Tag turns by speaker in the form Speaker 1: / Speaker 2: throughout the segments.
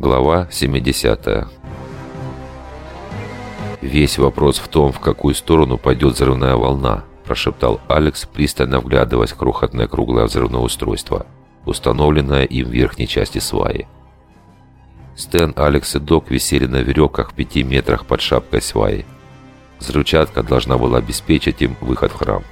Speaker 1: Глава 70 «Весь вопрос в том, в какую сторону пойдет взрывная волна», прошептал Алекс, пристально вглядываясь в крохотное круглое взрывное устройство, установленное им в верхней части сваи. Стэн, Алекс и Док висели на веревках в пяти метрах под шапкой сваи. Взрывчатка должна была обеспечить им выход в храм.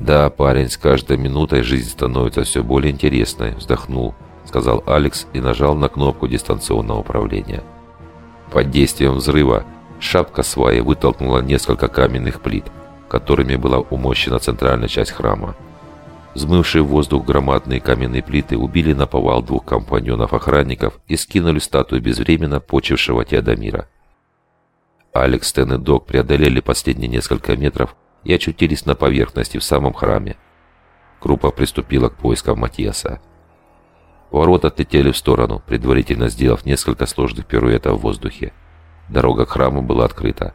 Speaker 1: «Да, парень, с каждой минутой жизнь становится все более интересной», вздохнул, сказал Алекс и нажал на кнопку дистанционного управления. Под действием взрыва шапка сваи вытолкнула несколько каменных плит, которыми была умощена центральная часть храма. Взмывшие в воздух громадные каменные плиты убили на повал двух компаньонов-охранников и скинули статую безвременно почившего Теодомира. Алекс, Тен и Док преодолели последние несколько метров и очутились на поверхности в самом храме. Группа приступила к поискам Матиаса. Ворота отлетели в сторону, предварительно сделав несколько сложных пируэтов в воздухе. Дорога к храму была открыта.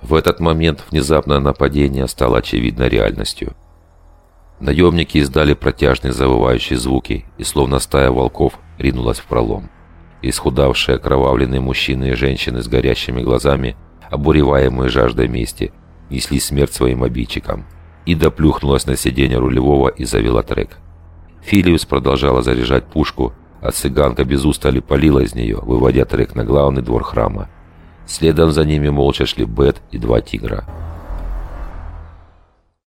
Speaker 1: В этот момент внезапное нападение стало очевидной реальностью. Наемники издали протяжные завывающие звуки и, словно стая волков, ринулась в пролом. Исхудавшие окровавленные мужчины и женщины с горящими глазами, обуреваемые жаждой мести, несли смерть своим обидчикам. Ида плюхнулась на сиденье рулевого и завела трек. Филиус продолжала заряжать пушку, а цыганка без устали палила из нее, выводя трек на главный двор храма. Следом за ними молча шли Бет и два тигра.